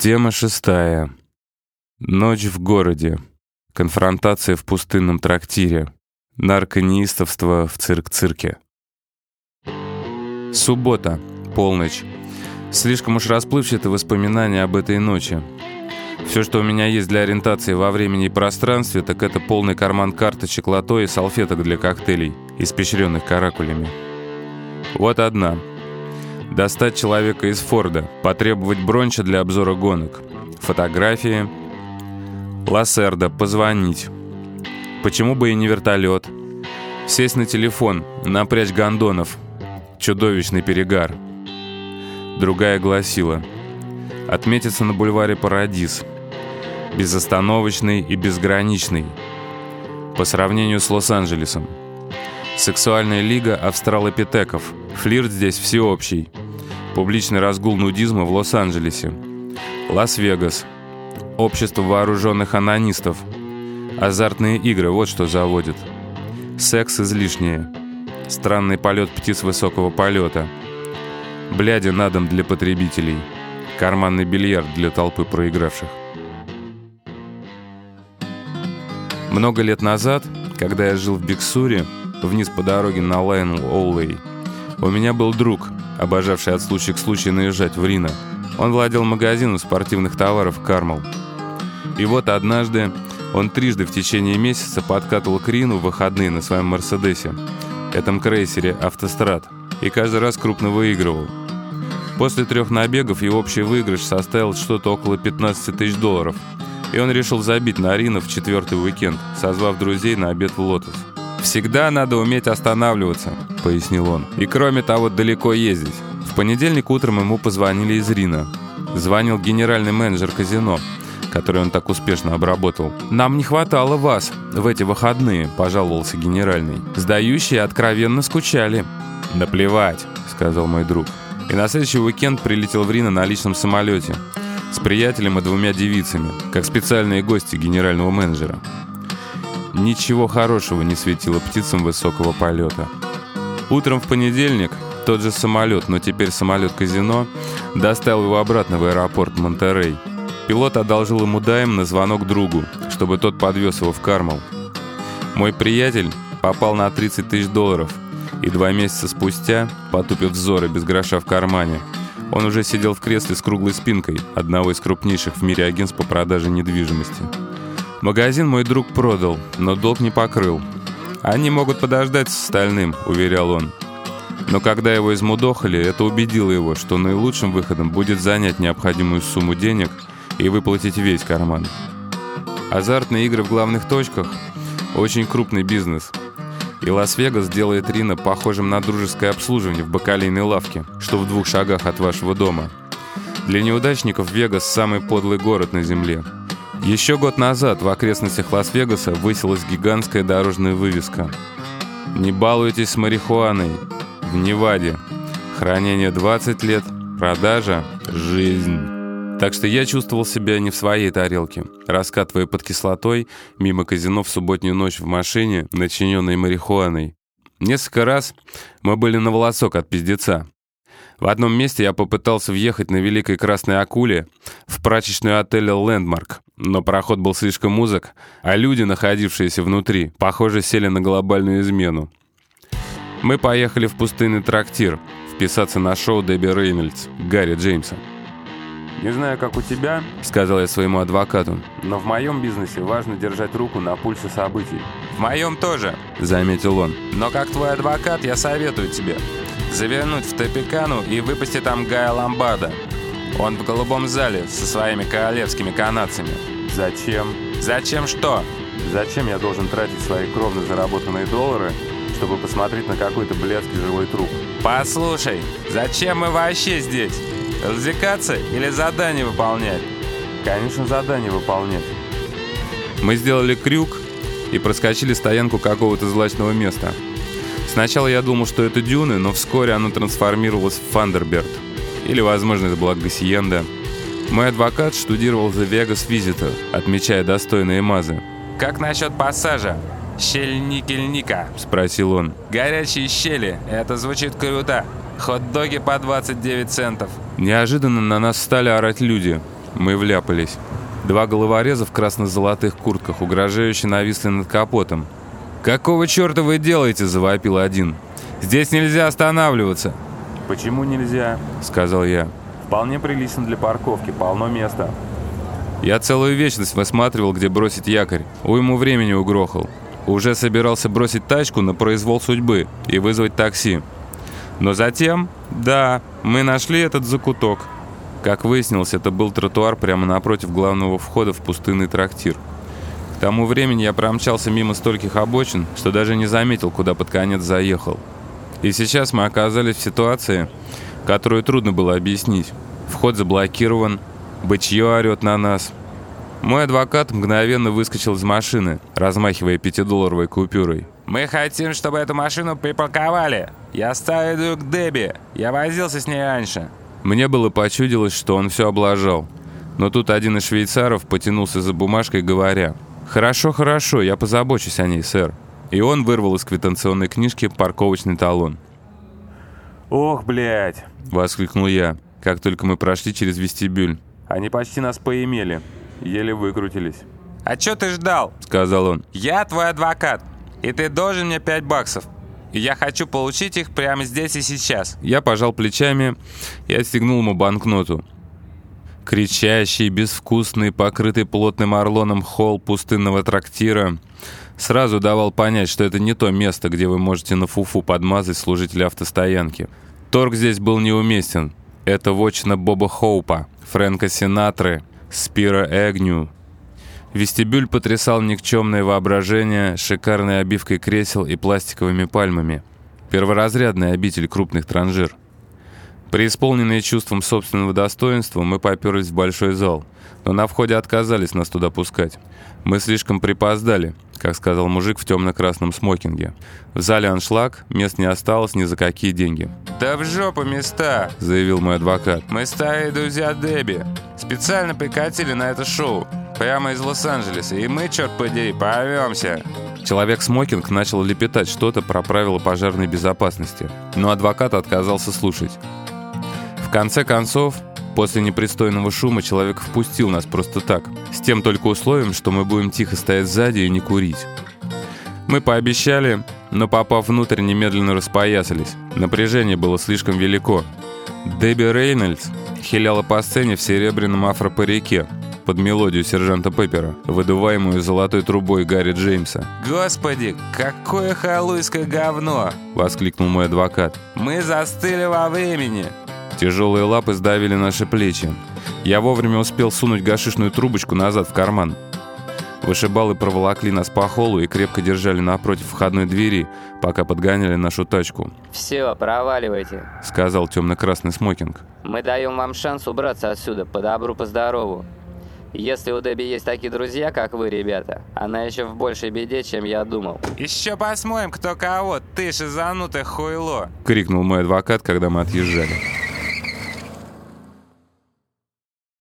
Тема шестая. Ночь в городе. Конфронтация в пустынном трактире. Нарконеистовство в цирк-цирке. Суббота. Полночь. Слишком уж расплывчаты воспоминания об этой ночи. Все, что у меня есть для ориентации во времени и пространстве, так это полный карман карточек лото и салфеток для коктейлей, испещренных каракулями. Вот одна. Достать человека из Форда, потребовать бронча для обзора гонок. Фотографии. Лассерда, позвонить. Почему бы и не вертолет? Сесть на телефон, напрячь гондонов. Чудовищный перегар. Другая гласила. Отметиться на бульваре Парадис. Безостановочный и безграничный. По сравнению с Лос-Анджелесом. Сексуальная лига австралопитеков. Флирт здесь всеобщий. Публичный разгул нудизма в Лос-Анджелесе. Лас-Вегас. Общество вооруженных анонистов. Азартные игры, вот что заводит. Секс излишнее. Странный полет птиц высокого полета. Бляди на дом для потребителей. Карманный бильярд для толпы проигравших. Много лет назад, когда я жил в Биксуре, вниз по дороге на Лайн Оулей, у меня был друг, обожавший от случая к случаю наезжать в Рино. Он владел магазином спортивных товаров «Кармал». И вот однажды он трижды в течение месяца подкатывал к Рину в выходные на своем «Мерседесе», этом крейсере «Автострад», и каждый раз крупно выигрывал. После трех набегов его общий выигрыш составил что-то около 15 тысяч долларов, и он решил забить на Рина в четвертый уикенд, созвав друзей на обед в «Лотос». «Всегда надо уметь останавливаться», — пояснил он. «И кроме того, далеко ездить». В понедельник утром ему позвонили из Рина. Звонил генеральный менеджер казино, который он так успешно обработал. «Нам не хватало вас в эти выходные», — пожаловался генеральный. «Сдающие откровенно скучали». «Наплевать», — сказал мой друг. И на следующий уикенд прилетел в Рино на личном самолете с приятелем и двумя девицами, как специальные гости генерального менеджера. Ничего хорошего не светило птицам высокого полета. Утром в понедельник тот же самолет, но теперь самолет-казино, доставил его обратно в аэропорт Монтерей. Пилот одолжил ему дайм на звонок другу, чтобы тот подвез его в Кармал. Мой приятель попал на 30 тысяч долларов, и два месяца спустя, потупив взоры без гроша в кармане, он уже сидел в кресле с круглой спинкой одного из крупнейших в мире агентств по продаже недвижимости. Магазин мой друг продал, но долг не покрыл. «Они могут подождать с остальным», — уверял он. Но когда его измудохали, это убедило его, что наилучшим выходом будет занять необходимую сумму денег и выплатить весь карман. Азартные игры в главных точках – очень крупный бизнес. И Лас-Вегас делает Рино похожим на дружеское обслуживание в бакалейной лавке, что в двух шагах от вашего дома. Для неудачников Вегас – самый подлый город на Земле – еще год назад в окрестностях Лас-Вегаса высилась гигантская дорожная вывеска. «Не балуйтесь с марихуаной. В Неваде. Хранение 20 лет. Продажа – жизнь». Так что я чувствовал себя не в своей тарелке, раскатывая под кислотой мимо казино в субботнюю ночь в машине, начиненной марихуаной. Несколько раз мы были на волосок от пиздеца. В одном месте я попытался въехать на Великой Красной Акуле прачечную отеля «Лэндмарк», но проход был слишком узок, а люди, находившиеся внутри, похоже, сели на глобальную измену. Мы поехали в пустынный трактир вписаться на шоу Дебби Рейнольдс, Гарри Джеймса. «Не знаю, как у тебя», — сказал я своему адвокату, «но в моем бизнесе важно держать руку на пульсе событий». «В моем тоже», — заметил он. «Но как твой адвокат, я советую тебе завернуть в Топикану и выпустить там Гая Ломбарда. Он в голубом зале со своими королевскими канадцами. Зачем? Зачем что? Зачем я должен тратить свои кровно заработанные доллары, чтобы посмотреть на какой-то блядский живой труп? Послушай, зачем мы вообще здесь? Развлекаться или задание выполнять? Конечно, задание выполнять. Мы сделали крюк и проскочили стоянку какого-то злачного места – Сначала я думал, что это дюны, но вскоре оно трансформировалось в Фандерберт. Или, возможно, это была Гассиенда. Мой адвокат штудировал The Vegas Visitor, отмечая достойные мазы. «Как насчет пассажа? Щель-никель-ника?» – спросил он. «Горячие щели. Это звучит круто. Хот-доги по 29 центов». Неожиданно на нас стали орать люди. Мы вляпались. Два головореза в красно-золотых куртках, угрожающе нависли над капотом. «Какого черта вы делаете?» – завопил один. «Здесь нельзя останавливаться!» «Почему нельзя?» – сказал я. «Вполне прилично для парковки, полно места». Я целую вечность высматривал, где бросить якорь. Уйму времени угрохал. Уже собирался бросить тачку на произвол судьбы и вызвать такси. Но затем, да, мы нашли этот закуток. Как выяснилось, это был тротуар прямо напротив главного входа в пустынный трактир. К тому времени я промчался мимо стольких обочин, что даже не заметил, куда под конец заехал. И сейчас мы оказались в ситуации, которую трудно было объяснить. Вход заблокирован, бычье орет на нас. Мой адвокат мгновенно выскочил из машины, размахивая пятидолларовой купюрой. «Мы хотим, чтобы эту машину припарковали. Я ставлю иду к Дебби. Я возился с ней раньше». Мне было почудилось, что он все облажал. Но тут один из швейцаров потянулся за бумажкой, говоря, «Хорошо, хорошо, я позабочусь о ней, сэр». И он вырвал из квитанционной книжки парковочный талон. «Ох, блядь!» — воскликнул я, как только мы прошли через вестибюль. «Они почти нас поимели. Еле выкрутились». «А чё ты ждал?» — сказал он. «Я твой адвокат, и ты должен мне пять баксов. И я хочу получить их прямо здесь и сейчас». Я пожал плечами и отстегнул ему банкноту. Кричащий, безвкусный, покрытый плотным орлоном холл пустынного трактира сразу давал понять, что это не то место, где вы можете на фуфу подмазать служителя автостоянки. Торг здесь был неуместен. Это вотчина Боба Хоупа, Фрэнка Синатры, Спира Эгню. Вестибюль потрясал никчемное воображение шикарной обивкой кресел и пластиковыми пальмами. Перворазрядный обитель крупных транжир. Преисполненные чувством собственного достоинства, мы поперлись в большой зал, но на входе отказались нас туда пускать. Мы слишком припоздали, как сказал мужик в темно-красном смокинге. В зале аншлаг, мест не осталось ни за какие деньги. «Да в жопу места!» – заявил мой адвокат. «Мы старые друзья Дебби. Специально прикатили на это шоу. Прямо из Лос-Анджелеса. И мы, черт подери, порвемся!» Человек-смокинг начал лепетать что-то про правила пожарной безопасности, но адвокат отказался слушать. В конце концов, после непристойного шума человек впустил нас просто так, с тем только условием, что мы будем тихо стоять сзади и не курить. Мы пообещали, но попав внутрь, немедленно распоясались. Напряжение было слишком велико. Дебби Рейнольдс хиляла по сцене в серебряном афропарике под мелодию сержанта Пеппера, выдуваемую золотой трубой Гарри Джеймса. «Господи, какое халуйское говно!» — воскликнул мой адвокат. «Мы застыли во времени!» Тяжелые лапы сдавили наши плечи. Я вовремя успел сунуть гашишную трубочку назад в карман. Вышибалы проволокли нас по холлу и крепко держали напротив входной двери, пока подгоняли нашу тачку. «Все, проваливайте», — сказал темно-красный смокинг. «Мы даем вам шанс убраться отсюда, по добру, по здорову. Если у Дебби есть такие друзья, как вы, ребята, она еще в большей беде, чем я думал». «Еще посмотрим, кто кого, ты шизанутое хуйло!» — крикнул мой адвокат, когда мы отъезжали.